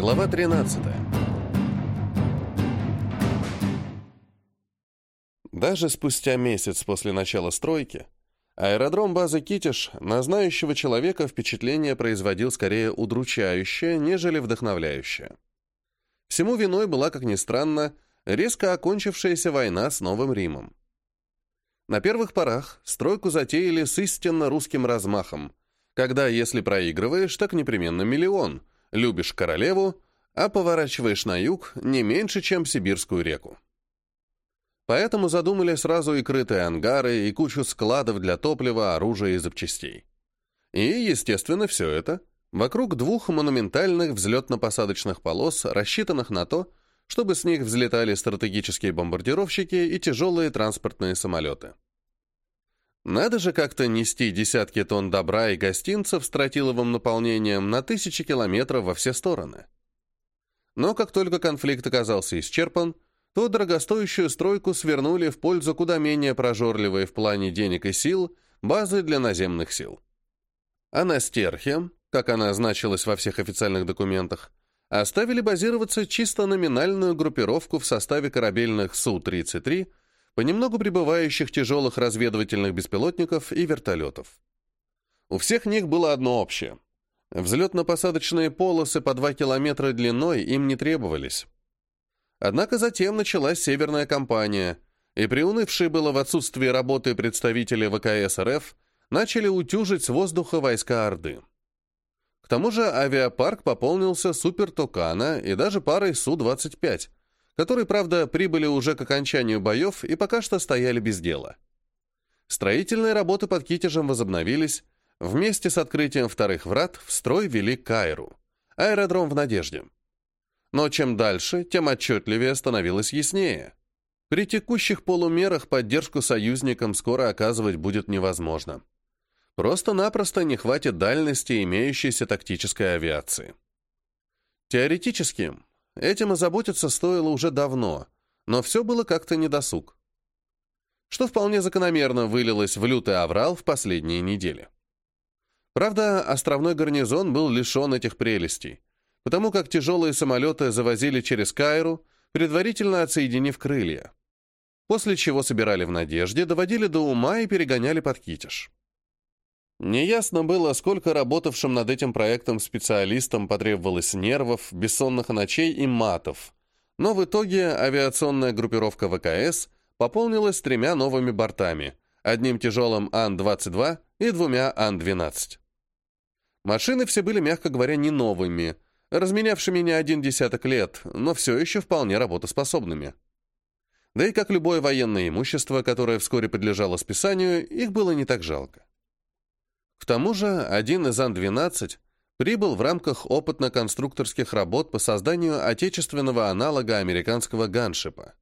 Глава 13. Даже спустя месяц после начала стройки аэродром базы Китиш на знающего человека впечатление производил скорее удручающее, нежели вдохновляющее. Всему виной была, как ни странно, резко окончившаяся война с Новым Римом. На первых порах стройку затеяли с истинно русским размахом, когда, если проигрываешь, так непременно миллион, любишь королеву, а поворачиваешь на юг не меньше, чем Сибирскую реку. Поэтому задумали сразу и крытые ангары, и кучу складов для топлива, оружия и запчастей. И, естественно, все это вокруг двух монументальных взлетно-посадочных полос, рассчитанных на то, чтобы с них взлетали стратегические бомбардировщики и тяжелые транспортные самолеты. Надо же как-то нести десятки тонн добра и гостинцев с тротиловым наполнением на тысячи километров во все стороны. Но как только конфликт оказался исчерпан, то дорогостоящую стройку свернули в пользу куда менее прожорливой в плане денег и сил базы для наземных сил. А на Стерхе, как она значилась во всех официальных документах, оставили базироваться чисто номинальную группировку в составе корабельных Су-33, понемногу прибывающих тяжелых разведывательных беспилотников и вертолетов. У всех них было одно общее. Взлетно-посадочные полосы по 2 километра длиной им не требовались. Однако затем началась Северная кампания, и приунывшие было в отсутствии работы представители ВКС РФ начали утюжить с воздуха войска Орды тому же авиапарк пополнился Супер Токана и даже парой Су-25, которые, правда, прибыли уже к окончанию боев и пока что стояли без дела. Строительные работы под Китежем возобновились, вместе с открытием вторых врат в строй вели Кайру, аэродром в Надежде. Но чем дальше, тем отчетливее становилось яснее. При текущих полумерах поддержку союзникам скоро оказывать будет невозможно. Просто-напросто не хватит дальности имеющейся тактической авиации. Теоретически, этим озаботиться стоило уже давно, но все было как-то недосуг. Что вполне закономерно вылилось в лютый аврал в последние недели. Правда, островной гарнизон был лишен этих прелестей, потому как тяжелые самолеты завозили через Кайру, предварительно отсоединив крылья. После чего собирали в надежде, доводили до ума и перегоняли под китеж. Неясно было, сколько работавшим над этим проектом специалистам потребовалось нервов, бессонных ночей и матов. Но в итоге авиационная группировка ВКС пополнилась тремя новыми бортами, одним тяжелым Ан-22 и двумя Ан-12. Машины все были, мягко говоря, не новыми, разменявшими не один десяток лет, но все еще вполне работоспособными. Да и как любое военное имущество, которое вскоре подлежало списанию, их было не так жалко. К тому же один из Ан-12 прибыл в рамках опытно-конструкторских работ по созданию отечественного аналога американского ганшипа.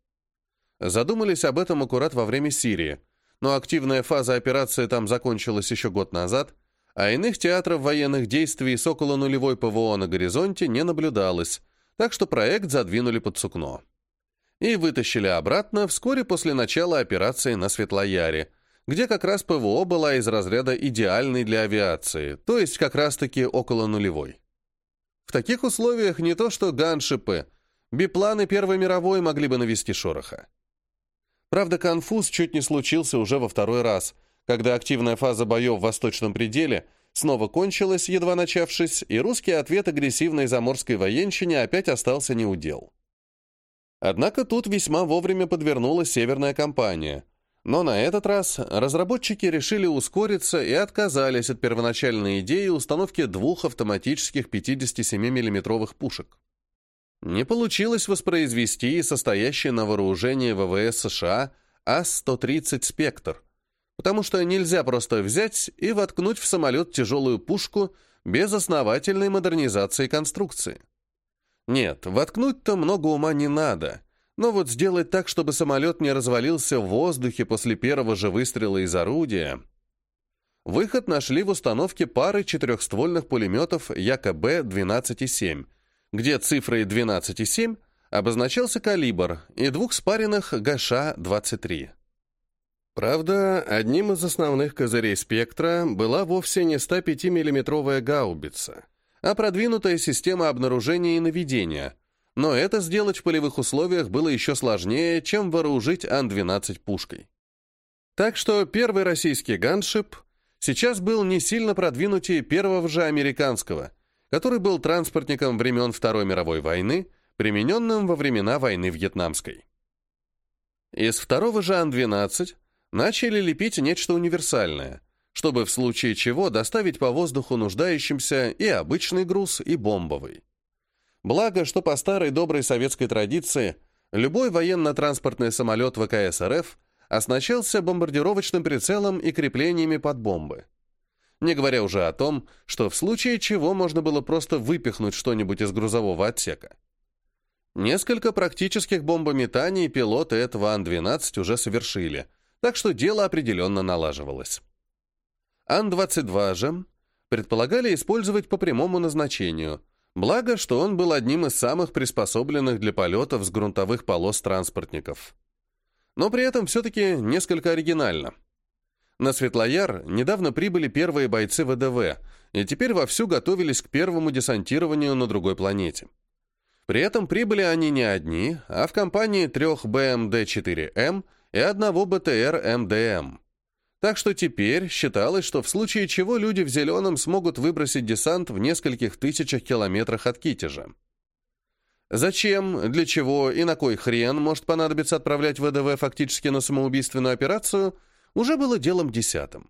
Задумались об этом аккурат во время Сирии, но активная фаза операции там закончилась еще год назад, а иных театров военных действий с около нулевой ПВО на горизонте не наблюдалось, так что проект задвинули под сукно. И вытащили обратно вскоре после начала операции на Светлояре – где как раз ПВО была из разряда идеальной для авиации, то есть как раз-таки около нулевой. В таких условиях не то что ганшипы, бипланы Первой мировой могли бы навести шороха. Правда, конфуз чуть не случился уже во второй раз, когда активная фаза боев в восточном пределе снова кончилась, едва начавшись, и русский ответ агрессивной заморской военщине опять остался неудел. Однако тут весьма вовремя подвернулась Северная кампания – но на этот раз разработчики решили ускориться и отказались от первоначальной идеи установки двух автоматических 57 миллиметровых пушек. Не получилось воспроизвести состоящий на вооружении ВВС США АС-130 «Спектр», потому что нельзя просто взять и воткнуть в самолет тяжелую пушку без основательной модернизации конструкции. Нет, воткнуть-то много ума не надо — но вот сделать так, чтобы самолет не развалился в воздухе после первого же выстрела из орудия... Выход нашли в установке пары четырехствольных пулеметов ЯКБ-12,7, где цифрой 12,7 обозначался калибр, и двух спаренных ГШ-23. Правда, одним из основных козырей «Спектра» была вовсе не 105 миллиметровая гаубица, а продвинутая система обнаружения и наведения, но это сделать в полевых условиях было еще сложнее, чем вооружить Ан-12 пушкой. Так что первый российский ганшип сейчас был не сильно продвинутее первого же американского, который был транспортником времен Второй мировой войны, примененным во времена войны Вьетнамской. Из второго же Ан-12 начали лепить нечто универсальное, чтобы в случае чего доставить по воздуху нуждающимся и обычный груз, и бомбовый. Благо, что по старой доброй советской традиции любой военно-транспортный самолет ВКС РФ оснащался бомбардировочным прицелом и креплениями под бомбы. Не говоря уже о том, что в случае чего можно было просто выпихнуть что-нибудь из грузового отсека. Несколько практических бомбометаний пилоты этого Ан-12 уже совершили, так что дело определенно налаживалось. Ан-22 же предполагали использовать по прямому назначению, благо, что он был одним из самых приспособленных для полетов с грунтовых полос транспортников. Но при этом все-таки несколько оригинально. На Светлояр недавно прибыли первые бойцы ВДВ, и теперь вовсю готовились к первому десантированию на другой планете. При этом прибыли они не одни, а в компании трех БМД-4М и одного БТР-МДМ. Так что теперь считалось, что в случае чего люди в зеленом смогут выбросить десант в нескольких тысячах километрах от Китежа. Зачем, для чего и на кой хрен может понадобиться отправлять ВДВ фактически на самоубийственную операцию, уже было делом десятым.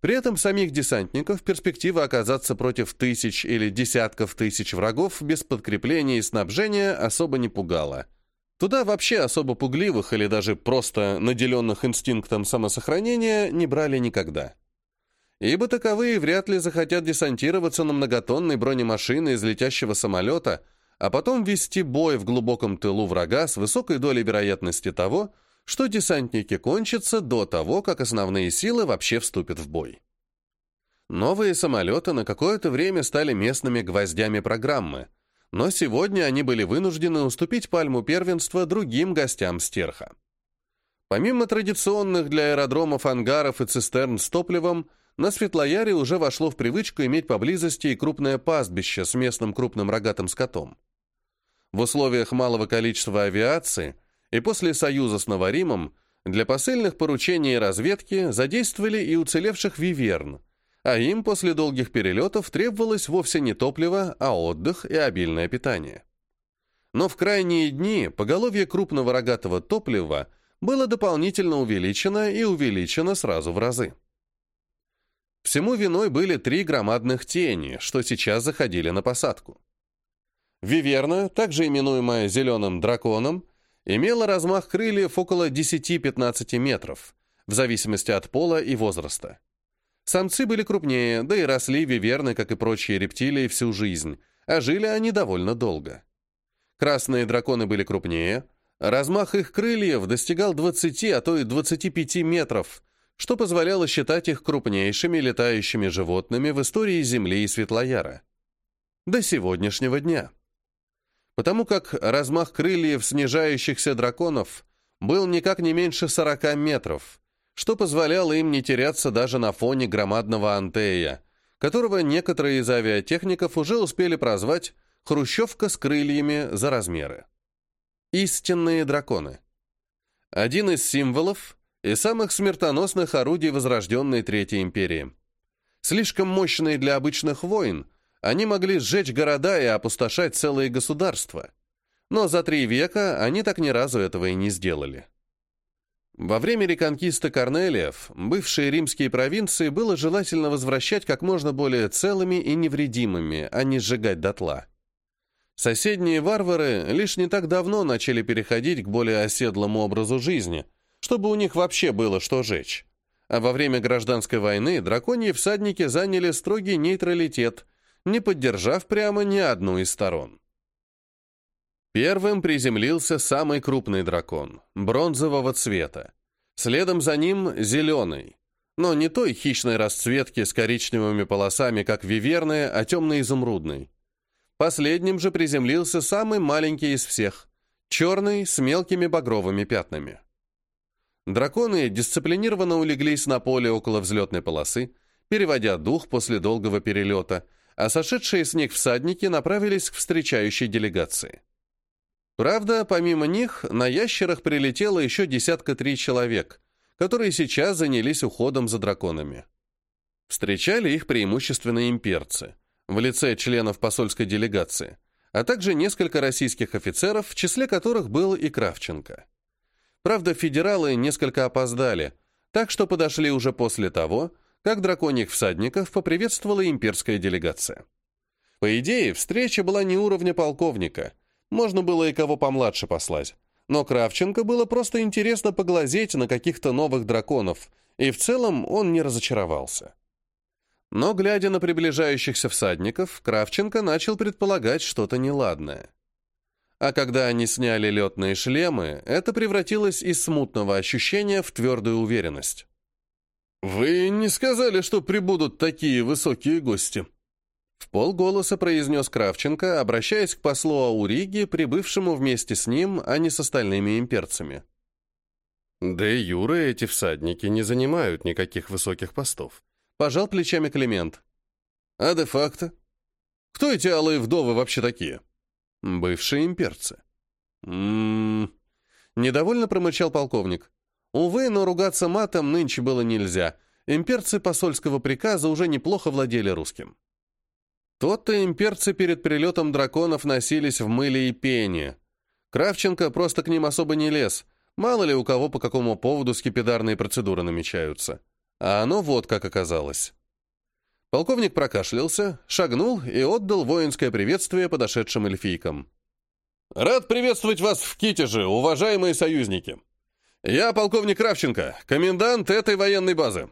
При этом самих десантников перспектива оказаться против тысяч или десятков тысяч врагов без подкрепления и снабжения особо не пугала. Туда вообще особо пугливых или даже просто наделенных инстинктом самосохранения не брали никогда. Ибо таковые вряд ли захотят десантироваться на многотонной бронемашины из летящего самолета, а потом вести бой в глубоком тылу врага с высокой долей вероятности того, что десантники кончатся до того, как основные силы вообще вступят в бой. Новые самолеты на какое-то время стали местными гвоздями программы, но сегодня они были вынуждены уступить пальму первенства другим гостям стерха. Помимо традиционных для аэродромов ангаров и цистерн с топливом, на Светлояре уже вошло в привычку иметь поблизости и крупное пастбище с местным крупным рогатым скотом. В условиях малого количества авиации – и после союза с Новоримом для посыльных поручений и разведки задействовали и уцелевших виверн, а им после долгих перелетов требовалось вовсе не топливо, а отдых и обильное питание. Но в крайние дни поголовье крупного рогатого топлива было дополнительно увеличено и увеличено сразу в разы. Всему виной были три громадных тени, что сейчас заходили на посадку. Виверна, также именуемая «зеленым драконом», имела размах крыльев около 10-15 метров, в зависимости от пола и возраста. Самцы были крупнее, да и росли виверны, как и прочие рептилии, всю жизнь, а жили они довольно долго. Красные драконы были крупнее, размах их крыльев достигал 20, а то и 25 метров, что позволяло считать их крупнейшими летающими животными в истории Земли и Светлояра. До сегодняшнего дня потому как размах крыльев снижающихся драконов был никак не меньше 40 метров, что позволяло им не теряться даже на фоне громадного антея, которого некоторые из авиатехников уже успели прозвать «хрущевка с крыльями за размеры». Истинные драконы. Один из символов и самых смертоносных орудий возрожденной Третьей империи. Слишком мощные для обычных войн – они могли сжечь города и опустошать целые государства. Но за три века они так ни разу этого и не сделали. Во время реконкиста Корнелиев бывшие римские провинции было желательно возвращать как можно более целыми и невредимыми, а не сжигать дотла. Соседние варвары лишь не так давно начали переходить к более оседлому образу жизни, чтобы у них вообще было что жечь. А во время гражданской войны драконьи всадники заняли строгий нейтралитет – не поддержав прямо ни одну из сторон. Первым приземлился самый крупный дракон, бронзового цвета. Следом за ним зеленый, но не той хищной расцветки с коричневыми полосами, как виверная, а темно-изумрудный. Последним же приземлился самый маленький из всех, черный с мелкими багровыми пятнами. Драконы дисциплинированно улеглись на поле около взлетной полосы, переводя дух после долгого перелета, а сошедшие с них всадники направились к встречающей делегации. Правда, помимо них, на ящерах прилетело еще десятка три человек, которые сейчас занялись уходом за драконами. Встречали их преимущественно имперцы, в лице членов посольской делегации, а также несколько российских офицеров, в числе которых был и Кравченко. Правда, федералы несколько опоздали, так что подошли уже после того, как драконьих всадников поприветствовала имперская делегация. По идее, встреча была не уровня полковника, можно было и кого помладше послать, но Кравченко было просто интересно поглазеть на каких-то новых драконов, и в целом он не разочаровался. Но, глядя на приближающихся всадников, Кравченко начал предполагать что-то неладное. А когда они сняли летные шлемы, это превратилось из смутного ощущения в твердую уверенность. «Вы не сказали, что прибудут такие высокие гости?» В полголоса произнес Кравченко, обращаясь к послу Ауриги, прибывшему вместе с ним, а не с остальными имперцами. «Да и Юры эти всадники не занимают никаких высоких постов», — пожал плечами Климент. «А де-факто? Кто эти алые вдовы вообще такие?» «Бывшие имперцы». «М-м-м...» Недовольно промычал полковник. Увы, но ругаться матом нынче было нельзя. Имперцы посольского приказа уже неплохо владели русским. Тот-то имперцы перед прилетом драконов носились в мыле и пене. Кравченко просто к ним особо не лез. Мало ли у кого по какому поводу скипидарные процедуры намечаются. А оно вот как оказалось. Полковник прокашлялся, шагнул и отдал воинское приветствие подошедшим эльфийкам. «Рад приветствовать вас в Китеже, уважаемые союзники!» «Я полковник Кравченко, комендант этой военной базы».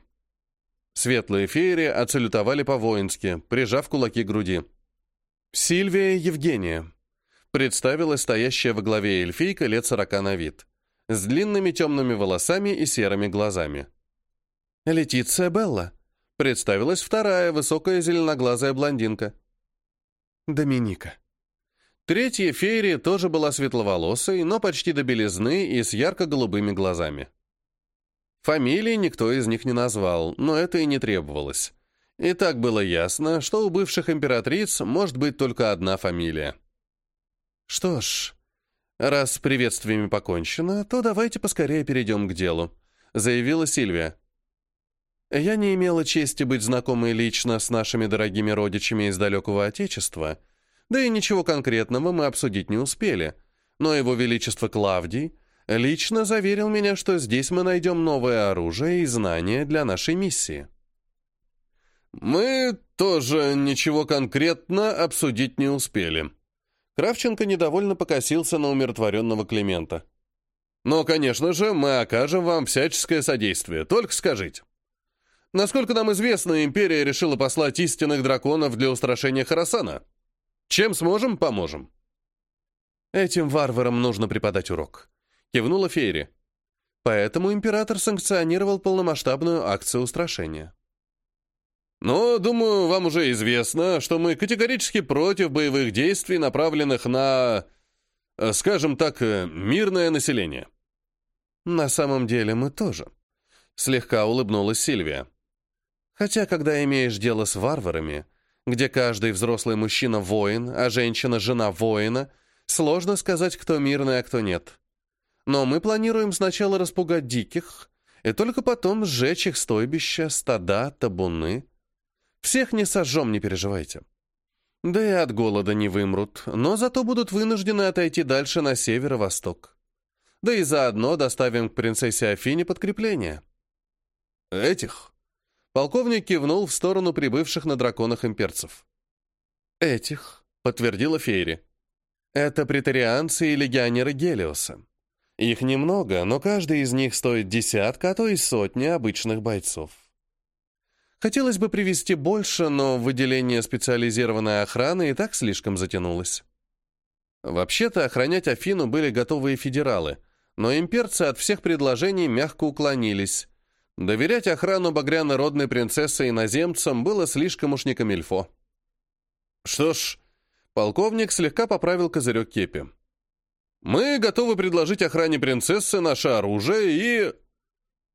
Светлые феери отсалютовали по-воински, прижав кулаки к груди. «Сильвия Евгения», — представилась стоящая во главе эльфийка лет сорока на вид, с длинными темными волосами и серыми глазами. «Летиция Белла», — представилась вторая высокая зеленоглазая блондинка. «Доминика», Третья феерия тоже была светловолосой, но почти до белизны и с ярко-голубыми глазами. Фамилии никто из них не назвал, но это и не требовалось. И так было ясно, что у бывших императриц может быть только одна фамилия. Что ж, раз с приветствиями покончено, то давайте поскорее перейдем к делу, заявила Сильвия. Я не имела чести быть знакомой лично с нашими дорогими родичами из далекого Отечества — да и ничего конкретного мы обсудить не успели. Но его величество Клавдий лично заверил меня, что здесь мы найдем новое оружие и знания для нашей миссии. «Мы тоже ничего конкретно обсудить не успели». Кравченко недовольно покосился на умиротворенного Климента. «Но, конечно же, мы окажем вам всяческое содействие, только скажите». Насколько нам известно, Империя решила послать истинных драконов для устрашения Харасана. Чем сможем, поможем. Этим варварам нужно преподать урок. Кивнула Фейри. Поэтому император санкционировал полномасштабную акцию устрашения. Но, думаю, вам уже известно, что мы категорически против боевых действий, направленных на, э, скажем так, э, мирное население. На самом деле мы тоже. Слегка улыбнулась Сильвия. Хотя, когда имеешь дело с варварами, где каждый взрослый мужчина воин, а женщина жена воина, сложно сказать, кто мирный, а кто нет. Но мы планируем сначала распугать диких, и только потом сжечь их стойбища, стада, табуны. Всех не сожжем, не переживайте. Да и от голода не вымрут, но зато будут вынуждены отойти дальше на северо-восток. Да и заодно доставим к принцессе Афине подкрепление. Этих Полковник кивнул в сторону прибывших на драконах имперцев. «Этих», — подтвердила Фейри. «Это претарианцы и легионеры Гелиоса. Их немного, но каждый из них стоит десятка, а то и сотни обычных бойцов. Хотелось бы привести больше, но выделение специализированной охраны и так слишком затянулось. Вообще-то охранять Афину были готовые федералы, но имперцы от всех предложений мягко уклонились, Доверять охрану багряно-родной принцессы иноземцам было слишком уж не камильфо. Что ж, полковник слегка поправил козырек кепи. Мы готовы предложить охране принцессы наше оружие и...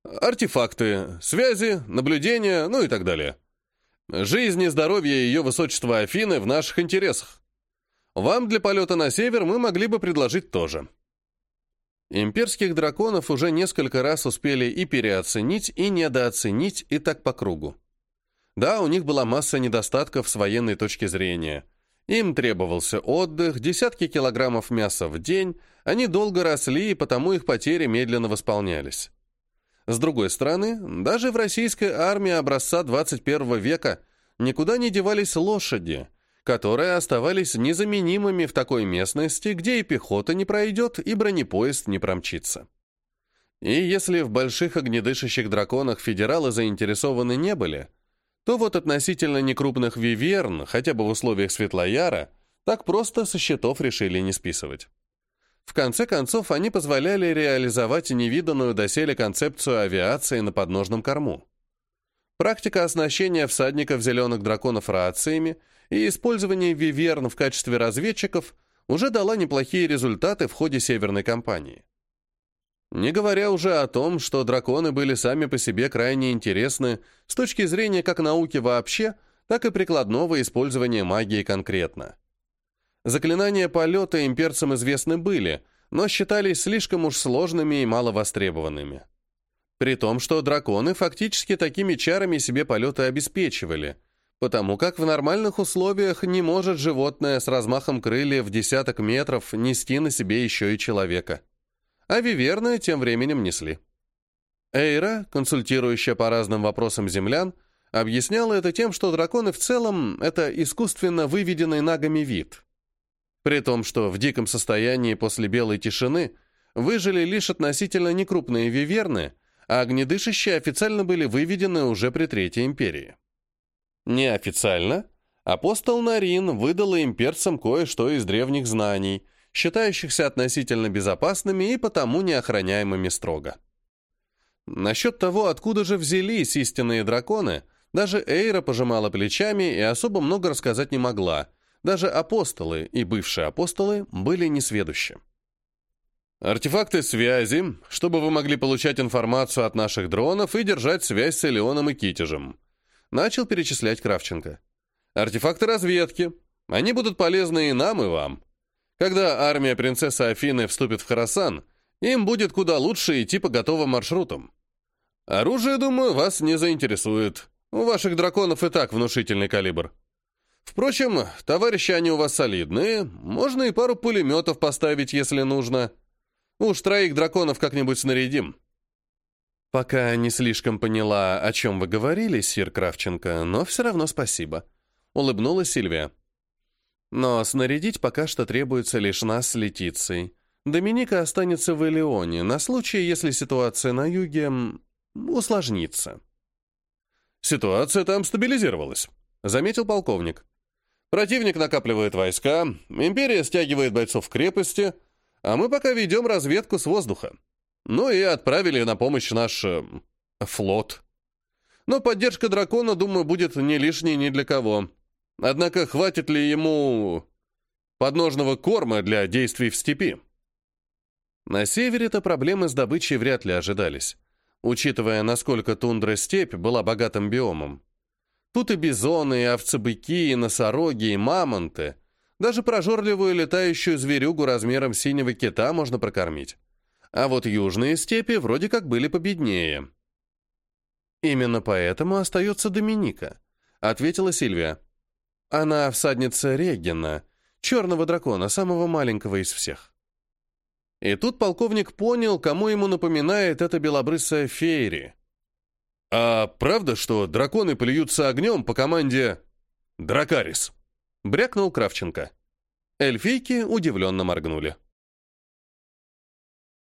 артефакты, связи, наблюдения, ну и так далее. Жизнь и здоровье ее высочества Афины в наших интересах. Вам для полета на север мы могли бы предложить тоже. Имперских драконов уже несколько раз успели и переоценить, и недооценить, и так по кругу. Да, у них была масса недостатков с военной точки зрения. Им требовался отдых, десятки килограммов мяса в день, они долго росли, и потому их потери медленно восполнялись. С другой стороны, даже в российской армии образца 21 века никуда не девались лошади – которые оставались незаменимыми в такой местности, где и пехота не пройдет, и бронепоезд не промчится. И если в больших огнедышащих драконах федералы заинтересованы не были, то вот относительно некрупных виверн, хотя бы в условиях Светлояра, так просто со счетов решили не списывать. В конце концов, они позволяли реализовать невиданную доселе концепцию авиации на подножном корму. Практика оснащения всадников зеленых драконов рациями и использование виверн в качестве разведчиков уже дала неплохие результаты в ходе северной кампании. Не говоря уже о том, что драконы были сами по себе крайне интересны с точки зрения как науки вообще, так и прикладного использования магии конкретно. Заклинания полета имперцам известны были, но считались слишком уж сложными и маловостребованными. При том, что драконы фактически такими чарами себе полеты обеспечивали – потому как в нормальных условиях не может животное с размахом крыльев в десяток метров нести на себе еще и человека. А виверны тем временем несли. Эйра, консультирующая по разным вопросам землян, объясняла это тем, что драконы в целом — это искусственно выведенный нагами вид. При том, что в диком состоянии после белой тишины выжили лишь относительно некрупные виверны, а огнедышащие официально были выведены уже при Третьей империи. Неофициально апостол Нарин выдала имперцам кое-что из древних знаний, считающихся относительно безопасными и потому неохраняемыми строго. Насчет того, откуда же взялись истинные драконы, даже Эйра пожимала плечами и особо много рассказать не могла. Даже апостолы и бывшие апостолы были несведущи. Артефакты связи, чтобы вы могли получать информацию от наших дронов и держать связь с Элеоном и Китежем. Начал перечислять Кравченко. Артефакты разведки. Они будут полезны и нам, и вам. Когда армия принцессы Афины вступит в Харасан, им будет куда лучше идти по готовым маршрутам. Оружие, думаю, вас не заинтересует. У ваших драконов и так внушительный калибр. Впрочем, товарищи они у вас солидные, можно и пару пулеметов поставить, если нужно. Уж троих драконов как-нибудь снарядим. «Пока не слишком поняла, о чем вы говорили, сир Кравченко, но все равно спасибо», — улыбнулась Сильвия. «Но снарядить пока что требуется лишь нас с Летицей. Доминика останется в Элеоне на случай, если ситуация на юге усложнится». «Ситуация там стабилизировалась», — заметил полковник. «Противник накапливает войска, империя стягивает бойцов в крепости, а мы пока ведем разведку с воздуха. Ну и отправили на помощь наш э, флот. Но поддержка дракона, думаю, будет не лишней ни для кого. Однако хватит ли ему подножного корма для действий в степи? На севере-то проблемы с добычей вряд ли ожидались, учитывая, насколько тундра-степь была богатым биомом. Тут и бизоны, и овцебыки, и носороги, и мамонты. Даже прожорливую летающую зверюгу размером синего кита можно прокормить а вот южные степи вроде как были победнее. «Именно поэтому остается Доминика», — ответила Сильвия. «Она всадница Регина, черного дракона, самого маленького из всех». И тут полковник понял, кому ему напоминает эта белобрысая фейри. «А правда, что драконы плюются огнем по команде «Дракарис»?» — брякнул Кравченко. Эльфийки удивленно моргнули.